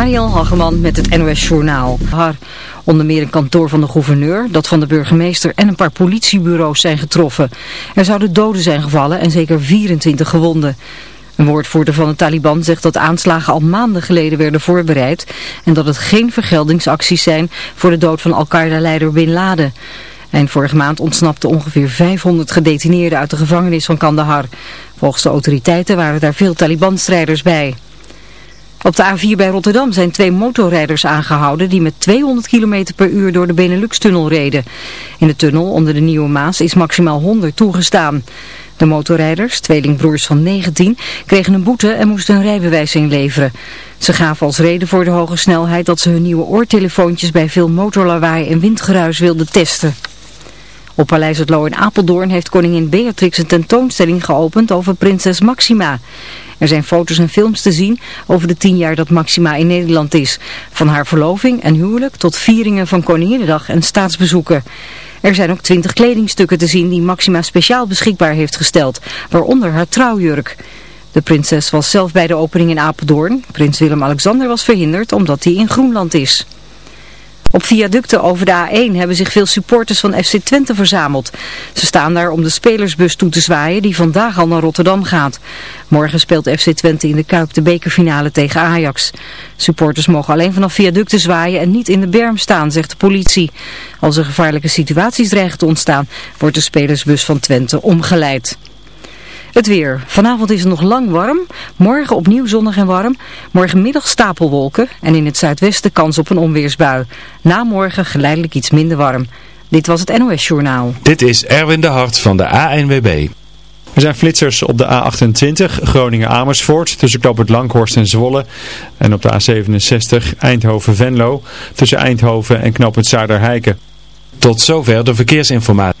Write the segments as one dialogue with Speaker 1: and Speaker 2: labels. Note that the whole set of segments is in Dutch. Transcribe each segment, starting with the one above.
Speaker 1: Mariel Hageman met het NOS Journaal. Onder meer een kantoor van de gouverneur, dat van de burgemeester en een paar politiebureaus zijn getroffen. Er zouden doden zijn gevallen en zeker 24 gewonden. Een woordvoerder van de Taliban zegt dat aanslagen al maanden geleden werden voorbereid en dat het geen vergeldingsacties zijn voor de dood van Al-Qaeda-leider Bin Laden. Eind vorige maand ontsnapten ongeveer 500 gedetineerden uit de gevangenis van Kandahar. Volgens de autoriteiten waren daar veel Taliban-strijders bij. Op de A4 bij Rotterdam zijn twee motorrijders aangehouden die met 200 km per uur door de Benelux-tunnel reden. In de tunnel onder de Nieuwe Maas is maximaal 100 toegestaan. De motorrijders, tweelingbroers van 19, kregen een boete en moesten een rijbewijs inleveren. Ze gaven als reden voor de hoge snelheid dat ze hun nieuwe oortelefoontjes bij veel motorlawaai en windgeruis wilden testen. Op Paleis het Loo in Apeldoorn heeft koningin Beatrix een tentoonstelling geopend over prinses Maxima. Er zijn foto's en films te zien over de tien jaar dat Maxima in Nederland is. Van haar verloving en huwelijk tot vieringen van Koninginnedag en staatsbezoeken. Er zijn ook twintig kledingstukken te zien die Maxima speciaal beschikbaar heeft gesteld, waaronder haar trouwjurk. De prinses was zelf bij de opening in Apeldoorn. Prins Willem-Alexander was verhinderd omdat hij in Groenland is. Op viaducten over de A1 hebben zich veel supporters van FC Twente verzameld. Ze staan daar om de spelersbus toe te zwaaien die vandaag al naar Rotterdam gaat. Morgen speelt FC Twente in de Kuip de bekerfinale tegen Ajax. Supporters mogen alleen vanaf viaducten zwaaien en niet in de berm staan, zegt de politie. Als er gevaarlijke situaties dreigen te ontstaan, wordt de spelersbus van Twente omgeleid. Het weer. Vanavond is het nog lang warm. Morgen opnieuw zonnig en warm. Morgenmiddag stapelwolken en in het zuidwesten kans op een onweersbui. Na morgen geleidelijk iets minder warm. Dit was het NOS Journaal.
Speaker 2: Dit is Erwin de Hart van de ANWB.
Speaker 3: Er zijn flitsers op de A28 Groningen-Amersfoort tussen Knoop het Langhorst en Zwolle. En op de A67 Eindhoven-Venlo tussen Eindhoven en Knoop het Zuiderheiken.
Speaker 2: Tot zover de verkeersinformatie.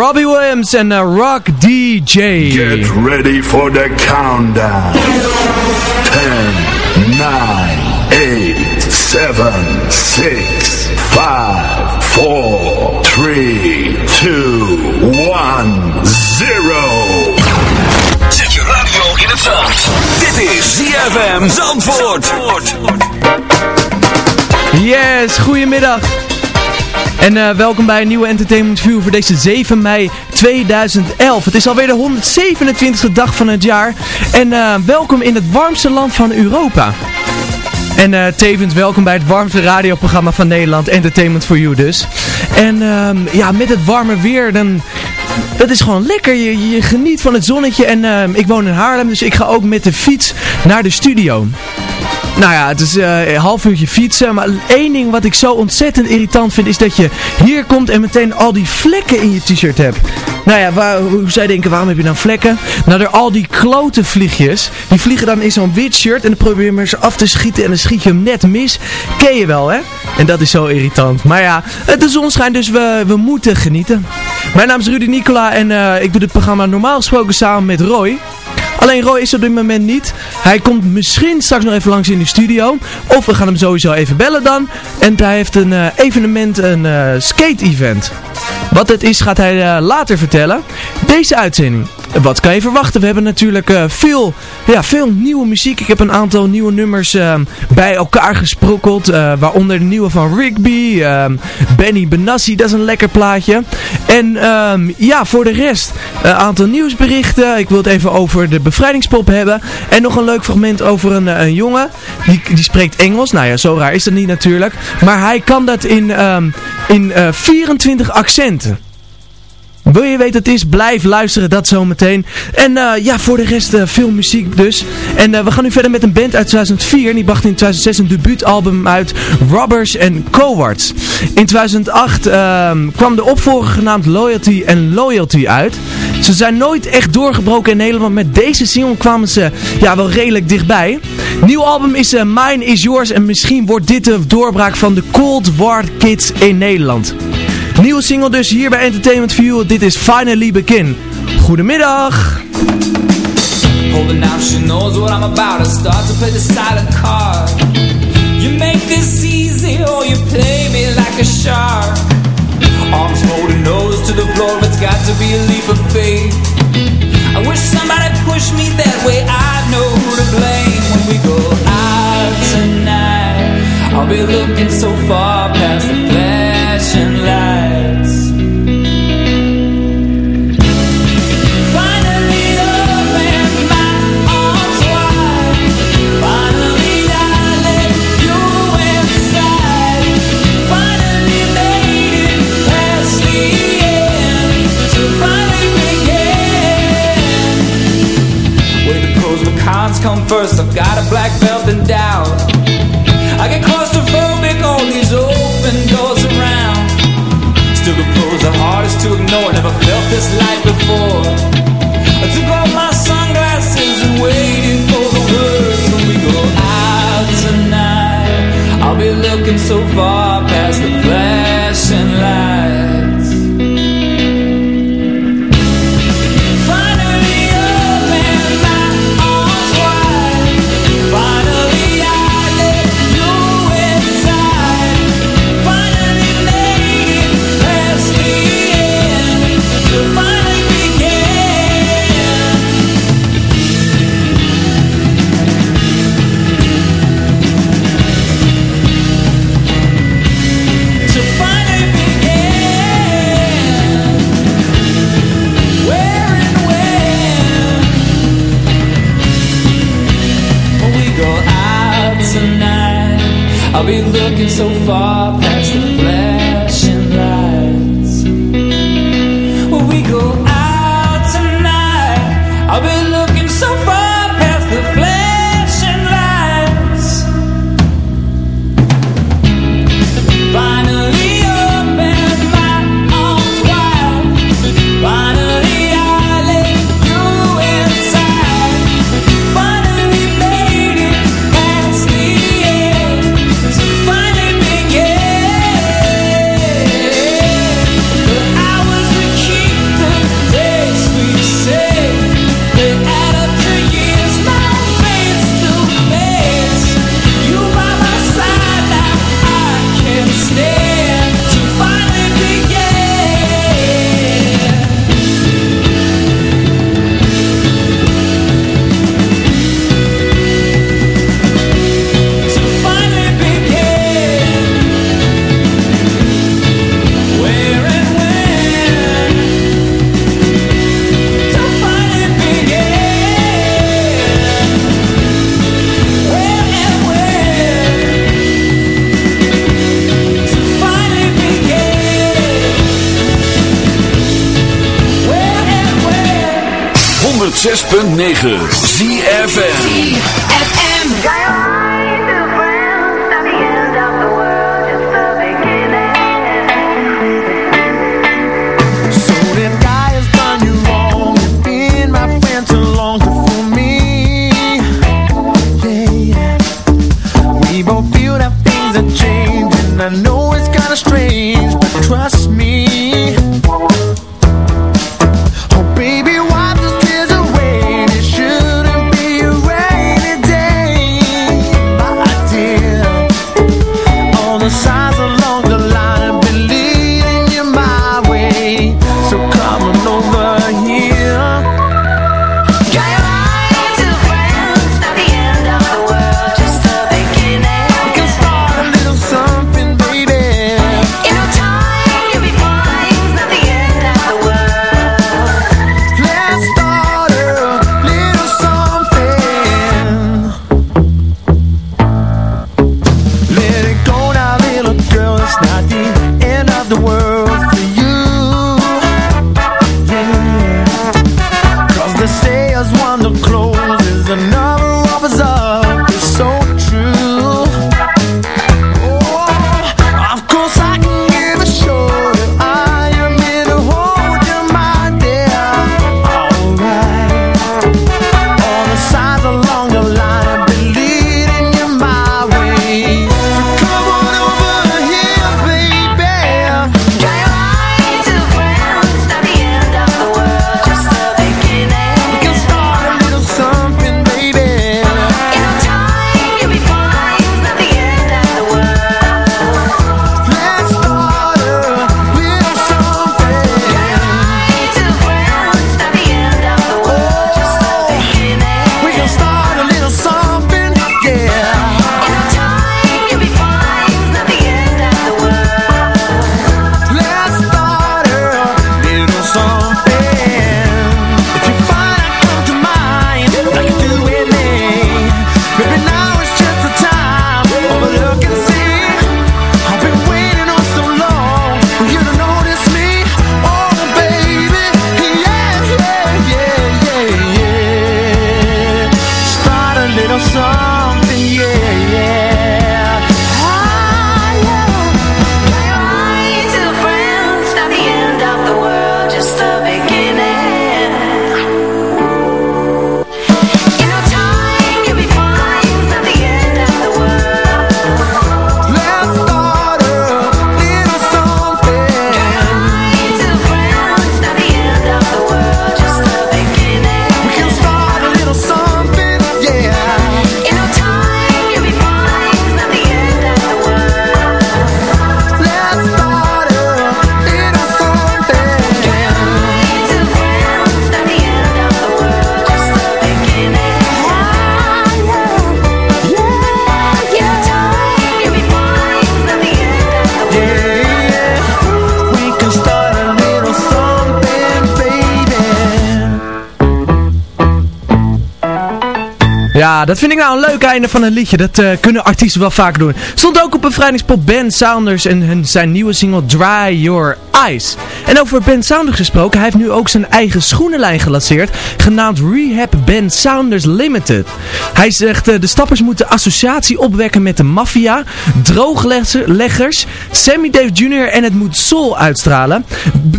Speaker 4: Robbie Williams en uh, Rock DJ.
Speaker 5: Get ready for the countdown. 10, 9, 8, 7, 6, 5, 4, 3, 2, 1, 0.
Speaker 6: Zet je radio in het zand. Dit is ZFM Zandvoort.
Speaker 4: Yes, goedemiddag. En eh, welkom bij een nieuwe Entertainment View voor deze 7 mei 2011. Het is alweer de 127e dag van het jaar. En eh, welkom in het warmste land van Europa. En eh, tevens welkom bij het warmste radioprogramma van Nederland, Entertainment for You dus. En ehm, ja, met het warme weer, dan... Dat is gewoon lekker, je, je geniet van het zonnetje en ehm, ik woon in Haarlem, dus ik ga ook met de fiets naar de studio. Nou ja, het is eh, een half uurtje fietsen. Maar één ding wat ik zo ontzettend irritant vind is dat je hier komt en meteen al die vlekken in je t-shirt hebt. Nou ja, waar, hoe zij denken, waarom heb je dan vlekken? Nou, door al die klote vliegjes. Die vliegen dan in zo'n wit shirt en dan probeer je maar ze af te schieten en dan schiet je hem net mis. Ken je wel, hè? En dat is zo irritant. Maar ja, de zon schijnt, dus we, we moeten genieten. Mijn naam is Rudy Nicola en eh, ik doe dit programma normaal gesproken samen met Roy. Alleen Roy is op dit moment niet. Hij komt misschien straks nog even langs in de studio. Of we gaan hem sowieso even bellen dan. En hij heeft een eh, evenement, een eh, skate-event. Wat het is gaat hij eh, later vertellen. Deze uitzending. Wat kan je verwachten? We hebben natuurlijk eh, veel, ja, veel nieuwe muziek. Ik heb een aantal nieuwe nummers eh, bij elkaar gesprokkeld. eh, waaronder de nieuwe van Rigby. eh, Benny Benassi, dat is een lekker plaatje. En ehm, ja, voor de rest een aantal nieuwsberichten. Ik wil het even over de bevrijdingspop hebben. En nog een leuk fragment over een, een jongen. Die, die spreekt Engels. Nou ja, zo raar is dat niet natuurlijk. Maar hij kan dat in, ehm, in eh, 24 accenten. Wil je weten wat het is? Blijf luisteren, dat zometeen. En uh, ja, voor de rest uh, veel muziek dus. En uh, we gaan nu verder met een band uit 2004. Die bracht in 2006 een debuutalbum uit, Robbers and Cowards. In 2008 ehm, kwam de opvolger genaamd Loyalty and Loyalty uit. Ze zijn nooit echt doorgebroken in Nederland. Met deze single kwamen ze ja, wel redelijk dichtbij. Nieuw album is Mine is Yours. En misschien wordt dit de doorbraak van de Cold War Kids in Nederland. Nieuwe single dus hier bij Entertainment View. Dit is Finally Begin. Goedemiddag.
Speaker 6: Holding now she knows what I'm about to start to play the silent card. You make this easy or you play me like a shark. Arms holding nose to the floor, it's got to be a leap of faith. I wish somebody pushed me that way, I know who to blame when we go out tonight. I'll be looking so far past the flashing lights. 106.9 At the end of the
Speaker 4: world. Dat vind ik nou een leuk einde van een liedje. Dat eh, kunnen artiesten wel vaak doen. Stond ook op bevrijdingspop Ben Saunders en hun, zijn nieuwe single Dry Your Eyes. En over Ben Saunders gesproken, hij heeft nu ook zijn eigen schoenenlijn gelanceerd, genaamd Rehab Ben Saunders Limited. Hij zegt, uh, de stappers moeten associatie opwekken met de maffia, droogleggers, Sammy Dave Jr. en het moet soul uitstralen.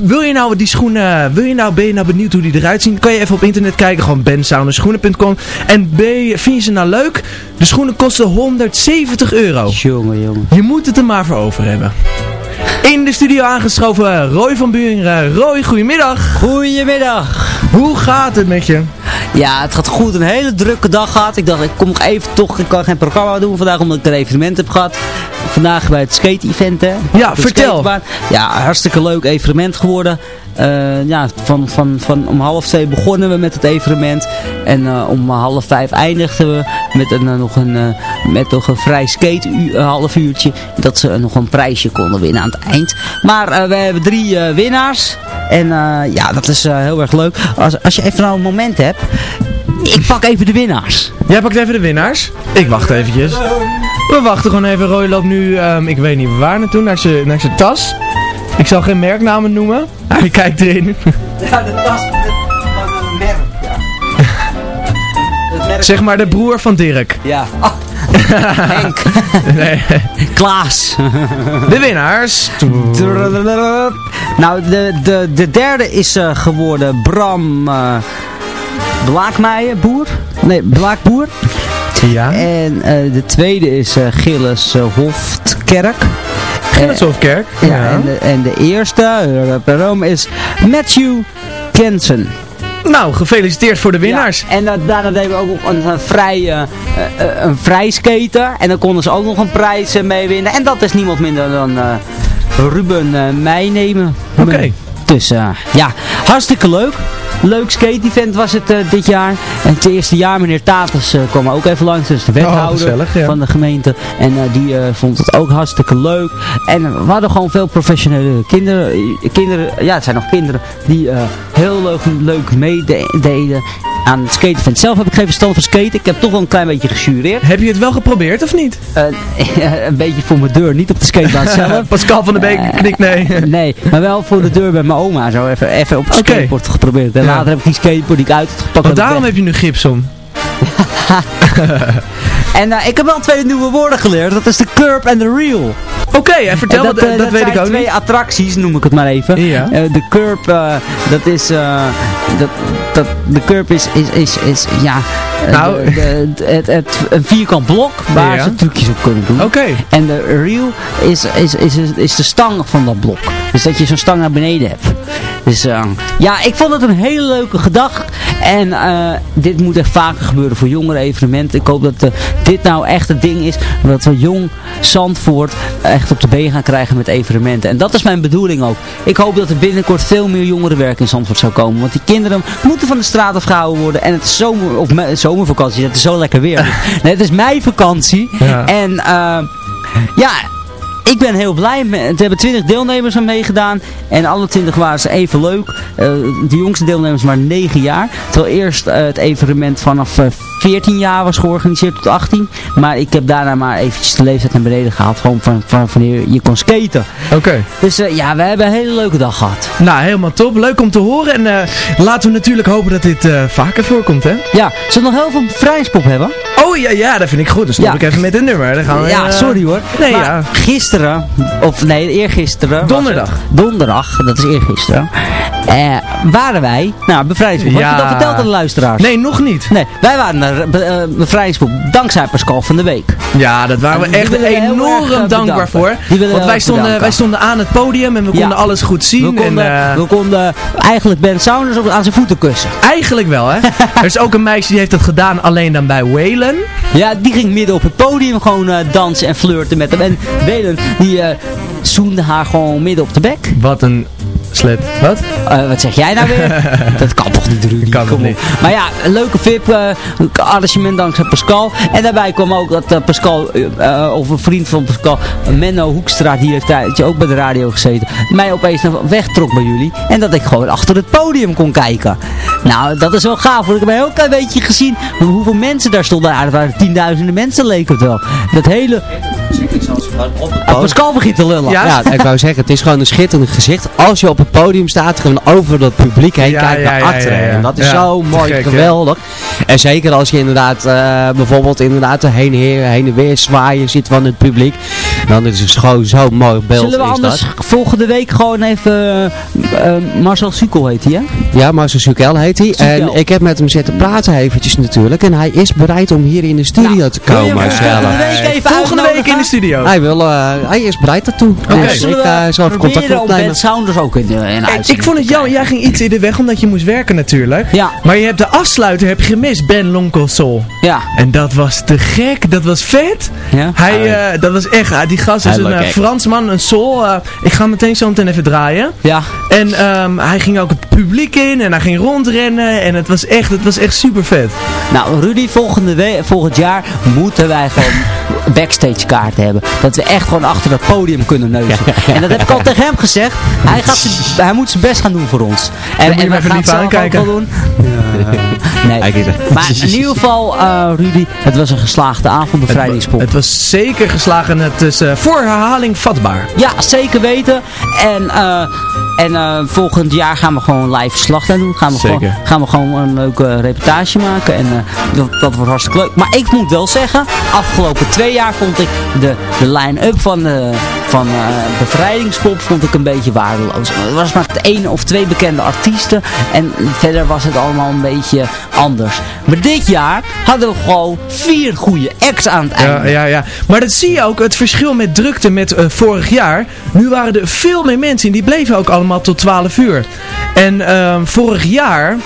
Speaker 4: Wil je nou die schoenen, wil je nou, ben je nou benieuwd hoe die eruit zien? Kan je even op internet kijken, gewoon bensounderschoenen.com. En B, vind je ze nou leuk? De schoenen kosten 170 euro.
Speaker 7: Jongen, jongen.
Speaker 4: Je moet het er maar voor over hebben. In de studio aangeschoven Roy van Buren. Roy, goedemiddag.
Speaker 7: Goedemiddag.
Speaker 4: Hoe gaat het met je?
Speaker 7: Ja, het gaat goed. Een hele drukke dag gehad. Ik dacht, ik kom nog even toch, ik kan geen programma doen vandaag omdat ik een evenement heb gehad. Vandaag bij het skate-event, hè.
Speaker 4: Ja, vertel.
Speaker 7: Skatebaan. Ja, hartstikke leuk evenement geworden. Uh, ja, van, van, van om half twee begonnen we met het evenement. En uh, om half vijf eindigden we met, een, uh, nog, een, met nog een vrij skate half uurtje. Dat ze nog een prijsje konden winnen aan het eind. Maar we hebben drie winnaars. En ja, dat is heel erg leuk. Als, als je even nou een moment hebt. Ik pak even de winnaars.
Speaker 4: Jij pakt even de winnaars? Ik wacht eventjes. We wachten gewoon even. Roy loopt nu, um, ik weet niet waar naartoe, naar zijn tas. Ik zal geen merknamen noemen. Hij kijkt erin.
Speaker 7: Ja, de tas van een merk, ja. merk
Speaker 4: zeg maar de broer van Dirk.
Speaker 7: Ja. Oh. Henk.
Speaker 4: nee.
Speaker 7: Klaas.
Speaker 4: De winnaars.
Speaker 7: Nou, de, de, de derde is uh, geworden Bram uh, Blaakmeijer, boer. Nee, Blaakboer.
Speaker 4: Ja.
Speaker 7: En uh, de tweede is Gilles Hoftkerk. Ja, ja. En, de, en de eerste, Rome, is Matthew Kensen.
Speaker 4: Nou, gefeliciteerd voor de winnaars.
Speaker 7: Ja, en daarna deden we ook nog een, een vrij, uh, uh, een. En dan konden ze ook nog een prijs mee winnen. En dat is niemand minder dan Ruben Meijnemen.
Speaker 4: Oké. Okay.
Speaker 7: Dus ja, hartstikke leuk. Leuk skate-event was het uh, dit jaar. En het eerste jaar, meneer Tatus uh, kwam ook even langs. Dus de wethouder
Speaker 4: oh, gezellig, ja.
Speaker 7: van de gemeente. En uh, die vond het ook hartstikke leuk. En we hadden gewoon veel professionele kinderen. kinderen ja, het zijn nog kinderen die heel leuk, leuk meededen aan het skaten. Zelf heb ik geen verstand van skaten. Ik heb toch wel een klein beetje gejureerd.
Speaker 4: Heb je het wel geprobeerd of niet?
Speaker 7: Uh, een beetje voor mijn deur. Niet op de skatebaan zelf.
Speaker 4: Pascal van der Beek uh, knikt nee.
Speaker 7: nee, maar wel voor de deur bij mijn oma. Zo even, even op het okay. skateboard geprobeerd. En ja. later heb ik die skateboard die ik uitgepakt.
Speaker 4: Want daarom heb je nu gips om.
Speaker 7: en uh, ik heb wel twee nieuwe woorden geleerd. Dat is de curb en de reel.
Speaker 4: Oké, okay, vertel, dat, dat, dat, dat weet ik ook
Speaker 7: twee
Speaker 4: niet.
Speaker 7: attracties, noem ik het maar even.
Speaker 4: Ja.
Speaker 7: Uh, de curb, dat is... dat, dat, de curb is, is, is, is ja...
Speaker 4: Nou.
Speaker 7: De, de, het, het, een vierkant blok waar
Speaker 4: ja.
Speaker 7: ze trucjes op kunnen doen.
Speaker 4: Oké. Okay.
Speaker 7: En de reel is, is, is, is, is de stang van dat blok. Dus dat je zo'n stang naar beneden hebt. Dus ja, ik vond het een hele leuke gedag. En uh, dit moet echt vaker gebeuren voor jongere evenementen. Ik hoop dat uh, dit nou echt het ding is. Dat we jong Zandvoort echt op de been gaan krijgen met evenementen. En dat is mijn bedoeling ook. Ik hoop dat er binnenkort veel meer jongerenwerk in Zandvoort zou komen. Want die kinderen moeten van de straat afgehouden worden. En het is zomer, of zomervakantie. Het is zo lekker weer. nee, het is mei vakantie.
Speaker 4: Ja.
Speaker 7: En uh, ja ik ben heel blij. Er hebben 20 deelnemers aan meegedaan. En alle 20 waren ze even leuk. Uh, de jongste deelnemers maar 9 jaar. Terwijl eerst uh, het evenement vanaf uh, 14 jaar was georganiseerd tot 18. Maar ik heb daarna maar eventjes de leeftijd naar beneden gehaald. Gewoon van, van wanneer je kon skaten.
Speaker 4: Oké. Okay.
Speaker 7: Dus ja, we hebben een hele leuke dag gehad.
Speaker 4: Nou, helemaal top. Leuk om te horen. En laten we natuurlijk hopen dat dit vaker voorkomt, hè?
Speaker 7: Ja. Zullen we nog heel veel bevrijdingspop hebben?
Speaker 4: Oh ja, ja, dat vind ik goed. Dan stop
Speaker 7: ja.
Speaker 4: ik even met een nummer. Dan gaan we,
Speaker 7: ja, sorry hoor.
Speaker 4: Nee,
Speaker 7: maar
Speaker 4: ja.
Speaker 7: gisteren, of nee, eergisteren.
Speaker 4: Donderdag.
Speaker 7: Donderdag, dat is eergisteren. Eh, waren wij, nou, bevrijdingspop.
Speaker 4: Ja.
Speaker 7: Heb je dat verteld aan de luisteraars?
Speaker 4: Nee, nog niet.
Speaker 7: Nee, wij waren naar be, uh, bevrijdingspop dankzij Pascal van de Week.
Speaker 4: Ja, dat waren we
Speaker 7: En
Speaker 4: echt enorm dankbaar voor. Want wij stonden,
Speaker 7: bedanken.
Speaker 4: wij stonden aan het podium en we
Speaker 7: Ja.
Speaker 4: konden alles goed zien.
Speaker 7: We konden,
Speaker 4: en, eh,
Speaker 7: we konden eigenlijk Ben Saunders op, aan zijn voeten kussen.
Speaker 4: Eigenlijk wel, hè? er is ook een meisje die heeft dat gedaan, alleen dan bij Whalen.
Speaker 7: Ja, die ging midden op het podium gewoon uh, dansen en flirten met hem. En Welen, die uh, zoende haar gewoon midden op de bek.
Speaker 4: Wat een Sled. Wat?
Speaker 7: Eh, wat zeg jij nou weer? dat kan toch niet, Rudy?
Speaker 4: Kan
Speaker 7: Kom
Speaker 4: toch
Speaker 7: op.
Speaker 4: niet?
Speaker 7: Maar ja, een leuke VIP, eh, arrangement dankzij Pascal. En daarbij kwam ook dat eh, Pascal, of een vriend van Pascal, Menno Hoekstra, die heeft tijdje ook bij de radio gezeten, mij opeens naar wegtrok bij jullie. En dat ik gewoon achter het podium kon kijken. Nou, dat is wel gaaf, want ik heb een heel klein beetje gezien hoeveel mensen daar stonden. Nou, dat waren tienduizenden mensen, leek het wel. Dat hele... Ah, Pascal begint te lullen.
Speaker 8: Ja, ik wou zeggen, het is gewoon een schitterend gezicht. Als je op het podium staat, gewoon over dat publiek heen
Speaker 4: Ja,
Speaker 8: kijkt
Speaker 4: ja,
Speaker 8: naar achteren.
Speaker 4: ja, ja.
Speaker 8: En dat is
Speaker 4: Ja,
Speaker 8: zo
Speaker 4: te
Speaker 8: mooi,
Speaker 4: gek,
Speaker 8: geweldig. En zeker als je inderdaad, eh, bijvoorbeeld inderdaad heen, heen, heen en weer zwaaien zit van het publiek. Dan is het gewoon zo'n mooi beeld.
Speaker 7: Zullen we
Speaker 8: is
Speaker 7: anders
Speaker 8: dat.
Speaker 7: volgende week gewoon even... eh, eh, Marcel Sukel heet hij, hè?
Speaker 8: Ja, Marcel Sukel heet hij. En ik heb met hem zitten praten eventjes natuurlijk. En hij is bereid om hier in de studio te
Speaker 7: wil je
Speaker 8: komen.
Speaker 7: volgende week even
Speaker 4: Volgende week in de studio.
Speaker 8: Hij, wil, eh, hij is bereid daartoe.
Speaker 7: Oké.
Speaker 8: Dus
Speaker 7: Zullen
Speaker 8: ik
Speaker 7: we
Speaker 8: eh, zal even contact opnemen.
Speaker 7: Ben Sounders ook in de in de
Speaker 4: Ik, vond het jammer, jij ging iets eerder weg omdat je moest werken natuurlijk.
Speaker 7: Ja.
Speaker 4: Maar je hebt de afsluiter heb je gemist, Ben Lonkel Soul.
Speaker 7: Ja.
Speaker 4: En dat was te gek, dat was vet.
Speaker 7: Ja?
Speaker 4: Hij, eh, dat was echt, ah, die gast is een eh. Fransman, een soul. eh, ik ga meteen zo meteen even draaien.
Speaker 7: Ja.
Speaker 4: En ehm, hij ging ook het publiek in en hij ging rondrennen en het was echt, het was echt super vet.
Speaker 7: Nou, Rudy, volgende volgend jaar moeten wij gewoon backstage kaarten hebben. Dat we echt gewoon achter het podium kunnen neuzen. En dat heb ik al tegen hem gezegd. Hij, gaat hij moet zijn best gaan doen voor ons. En,
Speaker 4: hem
Speaker 7: we gaan het zelf ook
Speaker 4: aankijken.
Speaker 7: wel doen. Nee. Maar in ieder geval, eh, Rudy, het was een geslaagde avond, bevrijdingspop.
Speaker 4: Het was zeker geslagen, het is eh, voor herhaling vatbaar.
Speaker 7: Ja, zeker weten. En, eh, en volgend jaar gaan we gewoon live verslag daar doen. Gaan we,
Speaker 4: Zeker.
Speaker 7: gewoon, gaan we gewoon een leuke reportage maken. En dat, dat wordt hartstikke leuk. Maar ik moet wel zeggen, afgelopen twee jaar vond ik de, de line-up van, de, van bevrijdingspop vond ik een beetje waardeloos. Er was maar één of twee bekende artiesten. En verder was het allemaal een beetje anders. Maar dit jaar hadden we gewoon vier goede acts aan het einde.
Speaker 4: Ja, ja, ja. Maar dat zie je ook, het verschil met drukte met eh, vorig jaar. Nu waren er veel meer mensen en die bleven ook allemaal tot 12 uur. En ehm, vorig jaar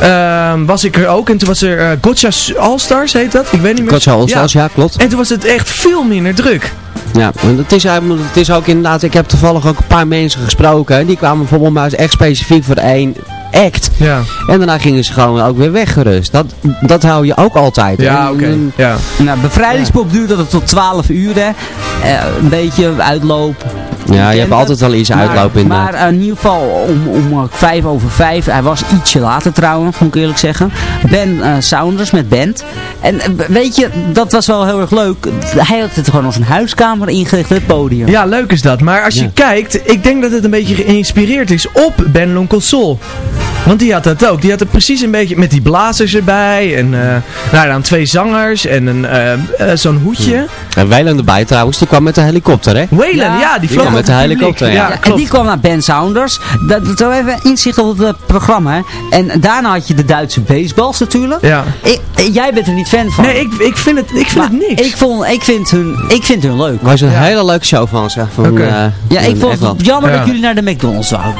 Speaker 4: ehm, was ik er ook en toen was er uh, Gotcha All-Stars, heet dat? Ik weet niet meer.
Speaker 8: Gotcha All-Stars, ja, klopt.
Speaker 4: En toen was het echt veel minder druk.
Speaker 8: Ja, want het is, eigenlijk- het is ook inderdaad, ik heb toevallig ook een paar mensen gesproken. en Die kwamen bijvoorbeeld maar echt specifiek voor één act.
Speaker 4: Ja.
Speaker 8: En daarna gingen ze gewoon ook weer weggerust. Dat, dat hou je ook altijd.
Speaker 4: Ja, oké.
Speaker 8: en-
Speaker 4: Ja.
Speaker 7: Nou, bevrijdingspop duurde het tot 12 uur, hè. Eh, een beetje uitloop.
Speaker 8: Ja, je hebt altijd wel iets uitlopen inderdaad.
Speaker 7: Maar in ieder geval om, om eh, vijf over vijf. Hij was ietsje later trouwens, moet ik eerlijk zeggen. Ben eh, Saunders met band. En eh, weet je, dat was wel heel erg leuk. Hij had het gewoon als een huiskamer ingericht, het podium.
Speaker 4: Ja, leuk is dat. Maar als je
Speaker 8: Ja.
Speaker 4: kijkt, ik denk dat het een beetje geïnspireerd is op Ben Lonkel Soul. Want die had dat ook. Die had het precies een beetje met die blazers erbij. En eh, nou, dan twee zangers en een, eh, eh, zo'n hoedje.
Speaker 8: En Weiland erbij trouwens, die kwam met de helikopter hè.
Speaker 4: Waylon, ja,
Speaker 7: Ja,
Speaker 4: die
Speaker 8: die
Speaker 4: vloog
Speaker 8: kwam met de helikopter, ja.
Speaker 7: Ja, en die kwam naar Ben Saunders. Dat, dat zo even inzicht op het programma. hè. En daarna had je de Duitse baseballs natuurlijk.
Speaker 4: Ja.
Speaker 7: Ik, jij bent er niet fan van.
Speaker 4: Nee, ik, ik vind het, ik vind
Speaker 7: Maar
Speaker 4: het niks.
Speaker 7: Ik, vond, ik, vind hun, ik vind hun leuk.
Speaker 8: was een hele leuke show van ze. Van,
Speaker 4: Oké.
Speaker 8: eh,
Speaker 7: Ja, ik vond het jammer
Speaker 4: Ja.
Speaker 7: dat jullie naar de McDonald's wouden.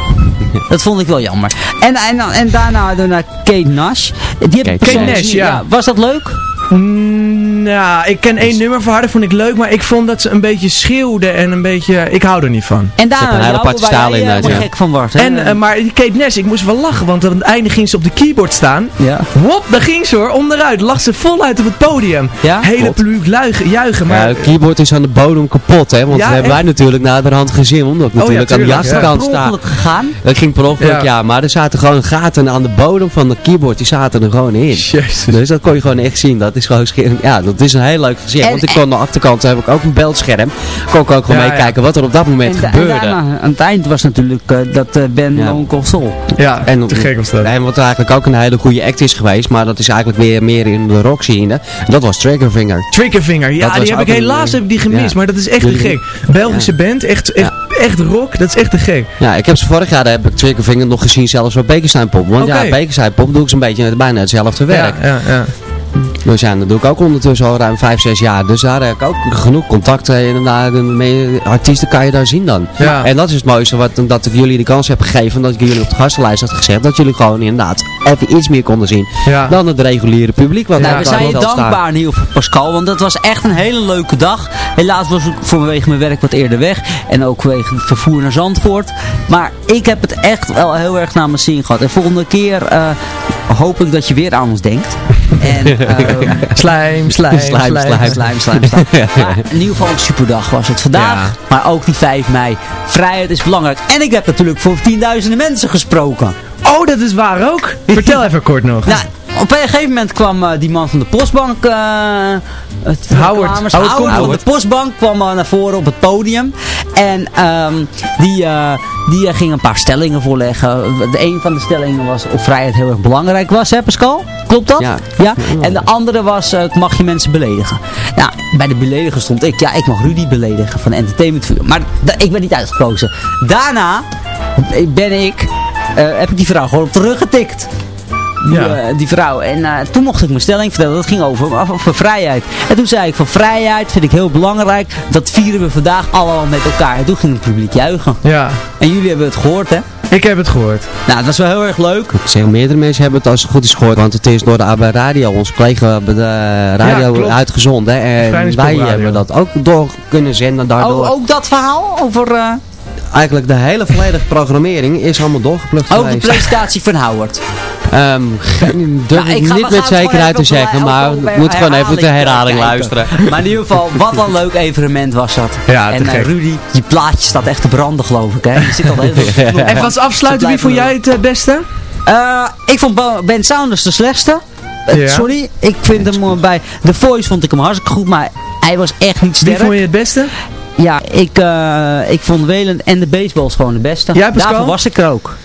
Speaker 7: Dat vond ik wel jammer. En, en, en daarna naar Kate Nash. Die
Speaker 8: Kate
Speaker 4: Nash, ja.
Speaker 7: Was dat leuk?
Speaker 4: Mm, nou, ik ken één nummer van haar, dat vond ik leuk. Maar ik vond dat ze een beetje schreeuwde en een beetje... Ik hou er niet van.
Speaker 7: En daarna
Speaker 8: een hele aparte
Speaker 7: jij
Speaker 8: inderdaad,
Speaker 7: helemaal
Speaker 8: ja.
Speaker 7: gek van wordt. hè?
Speaker 4: En, eh, maar die Kate Nash, ik moest wel lachen, want aan het einde ging ze op de keyboard staan.
Speaker 7: ja.
Speaker 4: Wop, daar ging ze hoor, onderuit. Lag ze voluit op het podium.
Speaker 7: Ja?
Speaker 4: Hele publiek luigen, juichen,
Speaker 8: Ja,
Speaker 4: maar...
Speaker 8: het keyboard is aan de bodem kapot hè. Want
Speaker 4: Ja,
Speaker 8: dat hebben wij natuurlijk naderhand gezien. Omdat
Speaker 4: ja,
Speaker 8: natuurlijk aan de
Speaker 4: ja.
Speaker 8: achterkant
Speaker 7: Per
Speaker 8: staat.
Speaker 7: ongeluk gegaan.
Speaker 8: Dat ging per ongeluk,
Speaker 4: Ja.
Speaker 8: ja. Maar er zaten gewoon gaten aan de bodem van de keyboard. Die zaten er gewoon in.
Speaker 4: Jezus.
Speaker 8: Dus dat kon je gewoon echt zien. Dat is gewoon scherm. Ja, dat is een heel leuk gezicht.
Speaker 7: En-
Speaker 8: Want ik kon aan de achterkant heb ik ook een beeldscherm. Kon ik ook gewoon
Speaker 4: Ja,
Speaker 8: meekijken wat er op dat moment
Speaker 7: En, en
Speaker 8: gebeurde.
Speaker 7: daarna, aan het eind was natuurlijk eh, dat eh, Ben
Speaker 8: Ja.
Speaker 7: Lonkel Soul.
Speaker 4: Ja,
Speaker 8: En,
Speaker 4: te gek was dat.
Speaker 8: En wat eigenlijk ook een hele goede act is geweest. Maar dat is eigenlijk weer meer in de rock scene. Dat was Triggerfinger.
Speaker 4: Triggerfinger, ja,
Speaker 8: Dat
Speaker 4: die heb ik
Speaker 8: een,
Speaker 4: helaas
Speaker 8: eh,
Speaker 4: heb ik die gemist,
Speaker 8: ja.
Speaker 4: maar dat is echt te gek. Belgische band, echt, echt, echt rock, dat is echt te gek.
Speaker 8: Ja, ik heb ze vorig jaar heb ik Triggerfinger nog gezien zelfs op Bekenstein Pop. Want ja, Bekenstein Pop doe ik zo'n beetje bijna hetzelfde werk.
Speaker 4: Ja, ja, ja.
Speaker 8: We zijn natuurlijk ook ondertussen al ruim 5, 6 jaar. Dus daar heb ik ook genoeg contact eh, inderdaad. En met artiesten kan je daar zien dan.
Speaker 4: Ja.
Speaker 8: En dat is het mooiste wat, dat ik jullie de kans heb gegeven. Dat ik jullie op de gastenlijst had gezegd. Dat jullie gewoon inderdaad even iets meer konden zien.
Speaker 4: Ja.
Speaker 8: Dan het reguliere publiek. Wat
Speaker 7: Nou,
Speaker 8: daar
Speaker 7: we zijn je dankbaar in ieder geval, Pascal, want dat was echt een hele leuke dag. Helaas was ik vanwege mijn werk wat eerder weg en ook vanwege het vervoer naar Zandvoort. Maar ik heb het echt wel heel erg naar mijn zin gehad. En volgende keer eh, hoop ik dat je weer aan ons denkt. En, ehm,
Speaker 4: Slijm, slijm,
Speaker 8: Slijm,
Speaker 4: slijm.
Speaker 8: slijm.
Speaker 7: Slijm, in ieder geval een superdag was het vandaag.
Speaker 4: Ja.
Speaker 7: Maar ook die 5 mei. Vrijheid is belangrijk. En ik heb natuurlijk voor tienduizenden mensen gesproken.
Speaker 4: Oh, dat is waar ook. Vertel even kort nog.
Speaker 7: Nou, op een gegeven moment kwam eh, die man van de postbank... het
Speaker 4: Howard.
Speaker 7: reclames-
Speaker 4: Howard
Speaker 7: Howard de postbank kwam naar voren op het podium. En ehm, die, die ging een paar stellingen voorleggen. De een van de stellingen was of vrijheid heel erg belangrijk was, hè Pascal? Klopt dat?
Speaker 8: Ja.
Speaker 7: ja? En de andere was, mag je mensen beledigen? Nou, bij de beledigen stond ik, ja, ik mag Rudy beledigen van Entertainment View. Maar ik ben niet uitgekozen. Daarna ben ik, heb ik die vrouw gewoon op de rug getikt. Die,
Speaker 4: Ja.
Speaker 7: eh, die vrouw. En eh, toen mocht ik mijn stelling vertellen. Dat ging over, over, over vrijheid. En toen zei ik van vrijheid vind ik heel belangrijk. Dat vieren we vandaag allemaal met elkaar. En toen ging het publiek juichen.
Speaker 4: Ja,
Speaker 7: En jullie hebben het gehoord hè?
Speaker 4: ik heb het gehoord.
Speaker 7: Nou, dat was wel heel erg leuk.
Speaker 8: Ik zeg, meerdere mensen hebben het als het goed is gehoord. Want het is door de AB Radio, onze collega hebben de radio uitgezonden. En wij hebben dat ook door kunnen zenden. Daardoor
Speaker 7: Oh, ook dat verhaal over, eh,
Speaker 8: eigenlijk de hele volledige programmering is allemaal doorgeplukt
Speaker 7: over de presentatie van Howard.
Speaker 8: Ehm, geen- durf
Speaker 7: Nou,
Speaker 8: ik
Speaker 7: ga-
Speaker 8: niet met zekerheid te
Speaker 7: even
Speaker 8: zeggen, maar we moeten gewoon even de herhaling
Speaker 7: kijken.
Speaker 8: luisteren.
Speaker 7: Maar in ieder geval, wat een leuk evenement was dat.
Speaker 4: Ja,
Speaker 7: en
Speaker 4: gek.
Speaker 7: Rudy, je plaatje staat echt te branden geloof ik. Hè? Je zit al heel veel
Speaker 4: En als afsluiten, wie vond jij het eh, beste?
Speaker 7: Eh, ik vond Ben Saunders de slechtste.
Speaker 4: Ja.
Speaker 7: Sorry, ik vind hem bij The Voice vond ik hem hartstikke goed, maar hij was echt niet
Speaker 4: Wie
Speaker 7: sterk.
Speaker 4: vond je het beste?
Speaker 7: Ja, ik, eh, ik vond Welen en de baseballs gewoon de beste.
Speaker 4: Jij, Pascal?
Speaker 7: Daarvoor was ik er ook.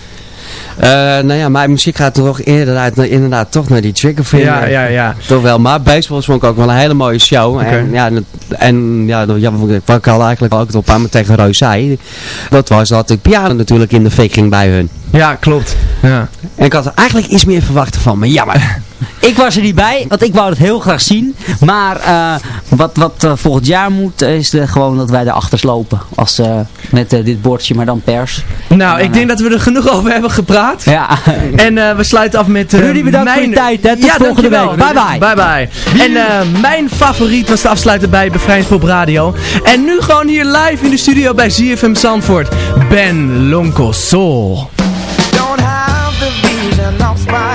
Speaker 8: Eh, nou ja, mijn muziek gaat toch eerder uit, naar- inderdaad toch naar die triggervinger.
Speaker 4: Ja, ja, ja.
Speaker 8: Toch wel, maar Baseballs vond ik ook wel een hele mooie show. En ja, en, ja, ja, wat ik al eigenlijk ook op aan tegen Reus zei, dat was dat ik piano natuurlijk in de fik ging bij hun.
Speaker 4: Ja, klopt. Ja.
Speaker 8: En ik had er eigenlijk iets meer verwacht van, maar jammer.
Speaker 7: Ik was er niet bij, want ik wou het heel graag zien. Maar eh, wat, wat eh, volgend jaar moet, is de, gewoon dat wij erachter slopen. Als, eh, met dit bordje, maar dan pers.
Speaker 4: Nou, ik denk dat we er genoeg over hebben gepraat.
Speaker 7: Ja.
Speaker 4: En eh, we sluiten af met...
Speaker 7: Rudy, bedankt voor
Speaker 4: mijn...
Speaker 7: je tijd, hè. Tot
Speaker 4: ja,
Speaker 7: volgende
Speaker 4: dankjewel,
Speaker 7: week. Bye bye.
Speaker 4: Bye bye. En eh, mijn favoriet was de afsluiter bij Bevrijdingspop Radio. En nu gewoon hier live in de studio bij ZFM Zandvoort. Ben Lonkel Soul.
Speaker 6: Don't have the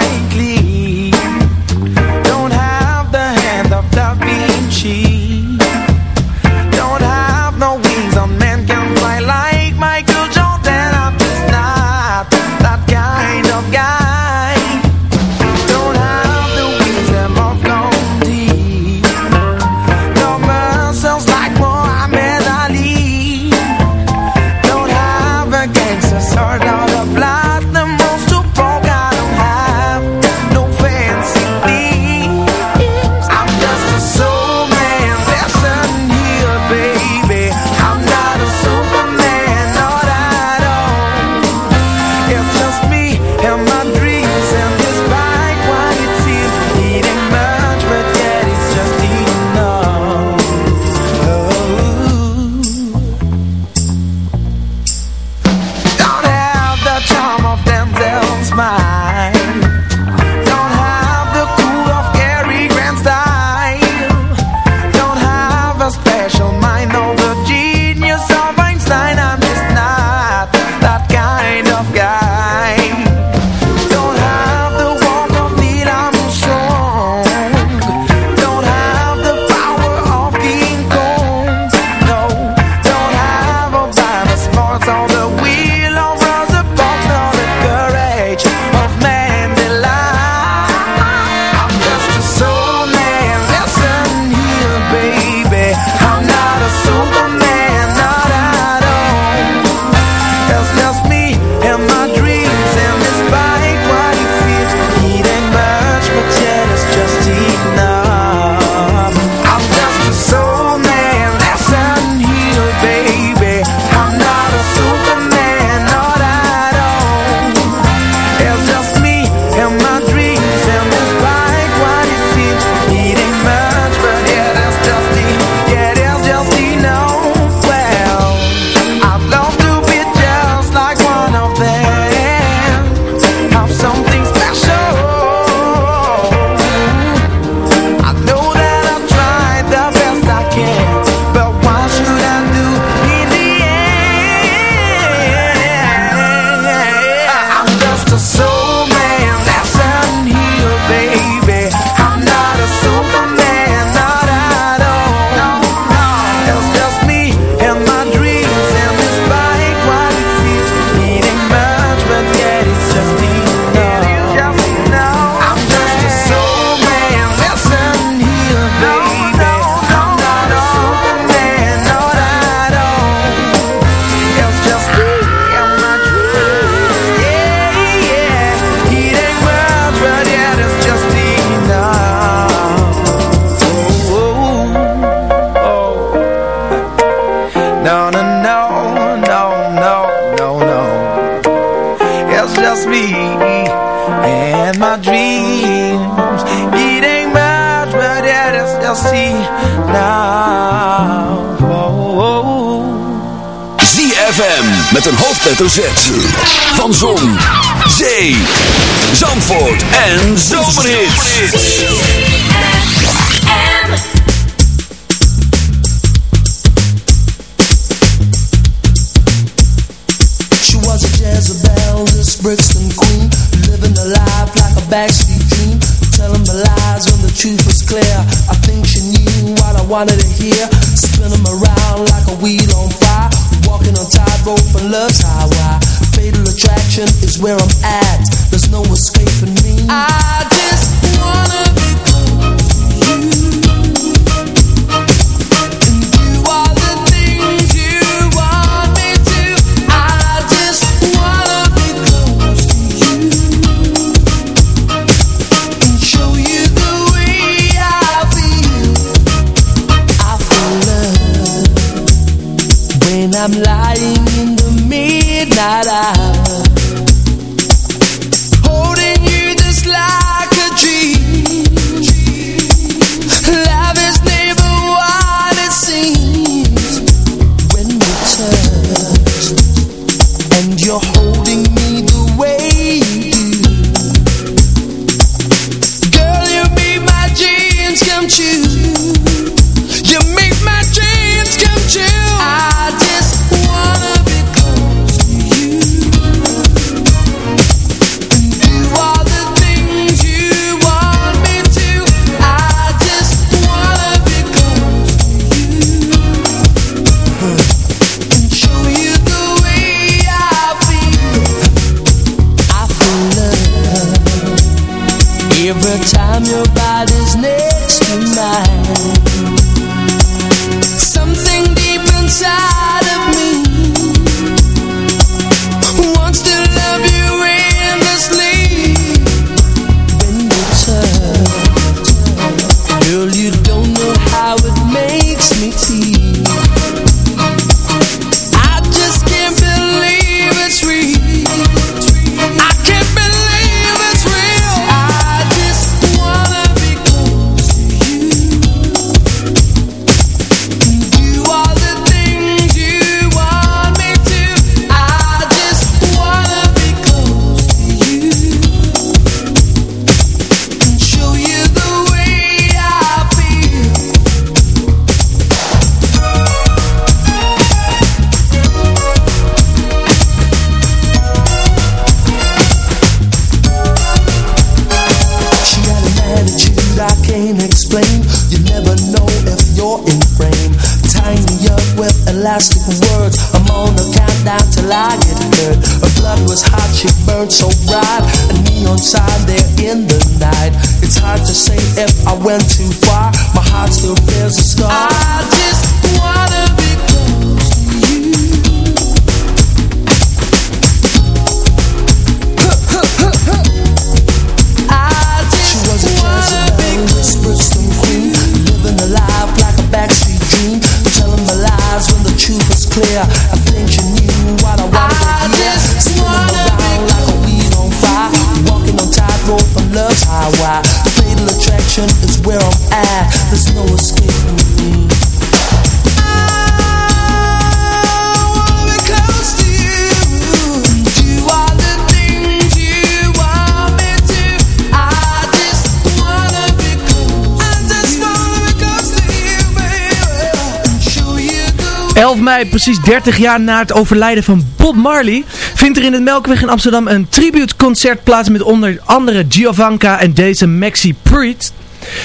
Speaker 4: precies 30 jaar na het overlijden van Bob Marley, vindt er in het Melkweg in Amsterdam een tributeconcert plaats met onder andere Giovanka en deze Maxi Priest.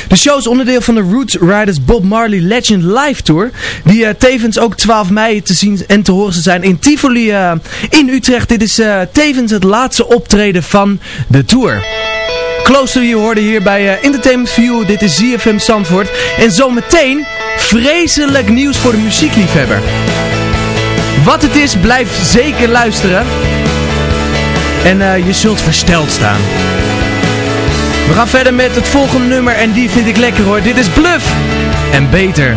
Speaker 4: De show is onderdeel van de Roots Riders Bob Marley Legend Live Tour. Die eh, tevens ook 12 mei te zien en te horen zijn in Tivoli eh, in Utrecht. Dit is eh, tevens het laatste optreden van de tour. Close je You hoorde hier bij Entertainment View. Dit is ZFM Zandvoort. En zometeen vreselijk nieuws voor de muziekliefhebber. Wat het is, blijf zeker luisteren. En eh, je zult versteld staan. We gaan verder met het volgende nummer en die vind ik lekker hoor. Dit is Bluff en Beter.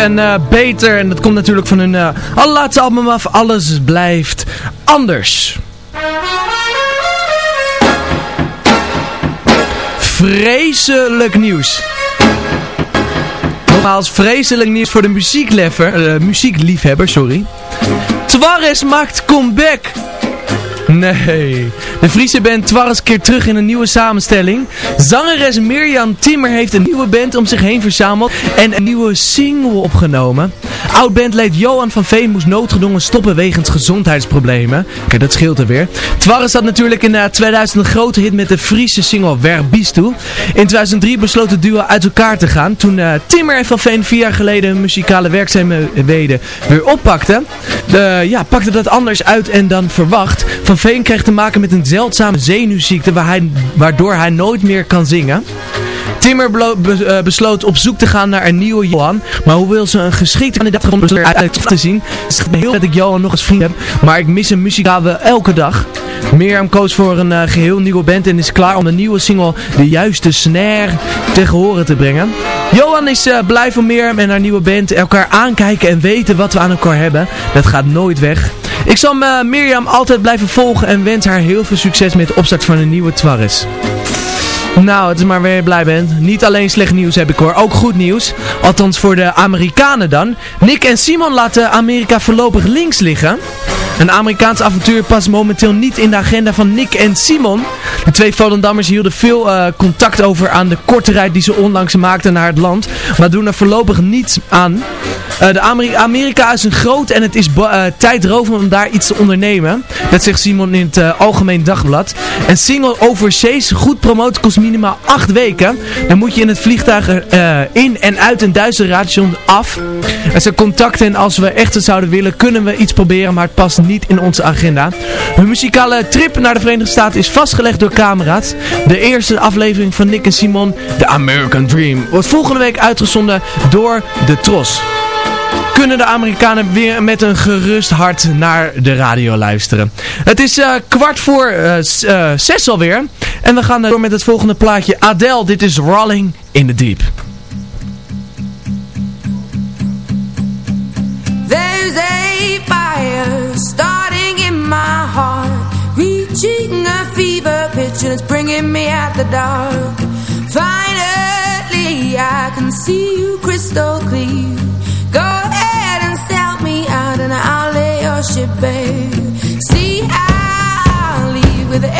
Speaker 4: En uh, Beter. En dat komt natuurlijk van hun uh, allerlaatste album af. Alles blijft anders. Vreselijk nieuws. Nogmaals, vreselijk nieuws voor de muziekliefhebber. Uh, muziekliefhebber sorry. Twares maakt comeback. Nee. De Friese band Twarres keert terug in een nieuwe samenstelling. Zangeres Mirjam Timmer heeft een nieuwe band om zich heen verzameld en een nieuwe single opgenomen. Oud-bandlid Johan van Veen moest noodgedwongen stoppen wegens gezondheidsproblemen. Kijk, dat scheelt er weer. Twarres had natuurlijk in 2000 een grote hit met de Friese single Wer toe. In 2003 besloot het duo uit elkaar te gaan. Toen uh, Timmer en Van Veen vier jaar geleden hun muzikale werkzaamheden weer oppakten. De, ja, pakte dat anders uit en dan verwacht. Van Veen kreeg te maken met een zeldzame zenuwziekte waar hij, waardoor hij nooit meer kan zingen. Timmer eh, besloot op zoek te gaan naar een nieuwe Johan. Maar hoewel ze een geschikte kandidaat gevonden uit te zien, is het heel dat ik Johan nog als vriend heb. Maar ik mis hem muzikaal elke dag. Mirjam koos voor een uh, geheel nieuwe band en is klaar om de nieuwe single de juiste snare tegen horen te brengen. Johan is uh, blij van Mirjam en haar nieuwe band elkaar aankijken en weten wat we aan elkaar hebben. Dat gaat nooit weg. Ik zal uh, Mirjam altijd blijven volgen en wens haar heel veel succes met de opstart van een nieuwe Twarres. Nou, het is maar weer blij bent. Niet alleen slecht nieuws heb ik hoor, ook goed nieuws. Althans voor de Amerikanen dan. Nick en Simon laten Amerika voorlopig links liggen. Een Amerikaans avontuur past momenteel niet in de agenda van Nick en Simon. De twee Volendammers hielden veel uh, contact over aan de korte rijd die ze onlangs maakten naar het land. Maar doen er voorlopig niets aan. Uh, de Ameri Amerika is een groot en het is uh, tijdrovend om daar iets te ondernemen. Dat zegt Simon in het Algemeen Dagblad. En single overseas goed promoten minimaal 8 weken. Dan moet je in het vliegtuig in en uit een Duitse radiostation af. En ze contacten en als we echt het zouden willen kunnen we iets proberen, maar het past niet niet in onze agenda. Hun muzikale trip naar de Verenigde Staten is vastgelegd door camera's. De eerste aflevering van Nick en Simon, The American Dream, wordt volgende week uitgezonden door de Tros kunnen de Amerikanen weer met een gerust hart naar de radio luisteren. Het is uh, kwart voor uh, uh, zes alweer. En we gaan door met het volgende plaatje. Adele, dit is Rolling in the Deep. There's a fire starting in my heart Reaching a fever pitch and it's bringing me out the dark Finally I can see you crystal clear worship, babe. See, I leave
Speaker 6: with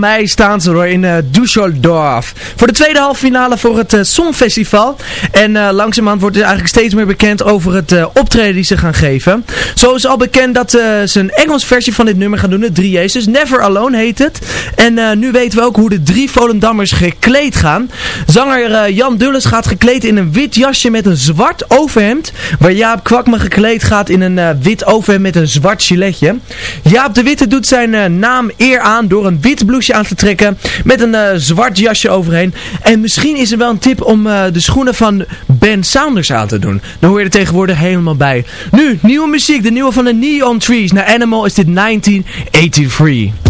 Speaker 6: mei staan ze door in uh, Düsseldorf. Voor de tweede halve finale voor het uh, Songfestival. En uh, langzamerhand wordt er eigenlijk steeds meer bekend over het optreden die ze gaan geven. Zo is al bekend dat ze een Engels versie van dit nummer gaan doen. De drie Jezus. Never Alone heet het. En nu weten we ook hoe de drie Volendammers gekleed gaan. Zanger Jan Dulles gaat gekleed in een wit jasje met een zwart overhemd. Waar Jaap Kwakma gekleed gaat in een wit overhemd met een zwart giletje. Jaap de Witte doet zijn naam eer aan door een wit blouseje aan te trekken met een uh, zwart jasje overheen. En misschien is er wel een tip om uh, de schoenen van Ben Saunders aan te doen. Dan hoor je er tegenwoordig helemaal bij. Nu, nieuwe muziek, de nieuwe van de Neon Trees. Naar Animal is dit 1983.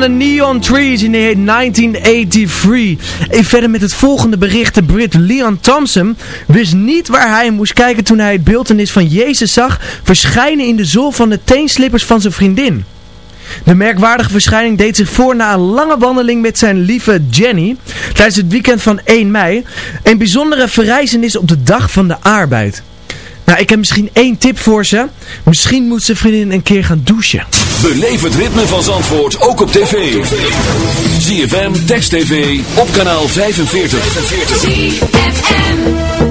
Speaker 4: Van de Neon Trees in de heet 1983. En verder met het volgende bericht. De Brit Leon Thompson wist niet waar hij moest kijken toen hij het beeldenis van Jezus zag verschijnen in de zool van de teenslippers van zijn vriendin. De merkwaardige verschijning deed zich voor na een lange wandeling met zijn lieve Jenny tijdens het weekend van 1 mei. Een bijzondere verrijzenis op de dag van de arbeid. Nou, ik heb misschien één tip voor ze. Misschien moet zijn vriendin een keer gaan douchen.
Speaker 6: Beleef het ritme van Zandvoort ook op tv. ZFM, Text TV, op kanaal 45. ZFM.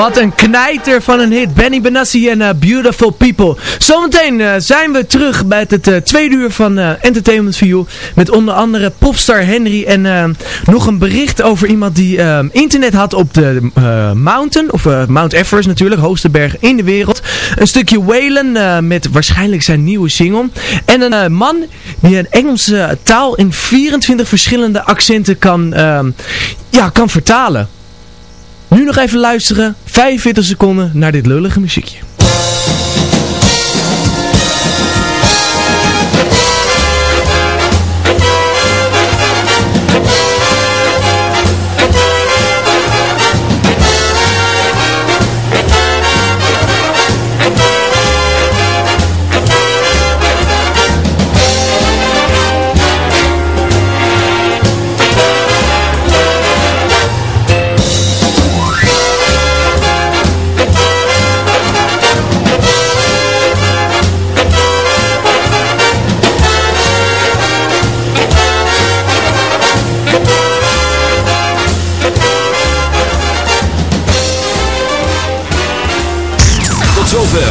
Speaker 4: Wat een knijter van een hit. Benny Benassi en uh, Beautiful People. Zometeen uh, zijn we terug bij het uh, tweede uur van Entertainment View. Met onder andere popstar Henry. En nog een bericht over iemand die internet had op de mountain. Of Mount Everest natuurlijk. Hoogste berg in de wereld. Een stukje Waylon met waarschijnlijk zijn nieuwe single. En een man die een Engelse taal in 24 verschillende accenten kan, ja, kan vertalen. Nu nog even luisteren, 45 seconden naar dit lullige muziekje.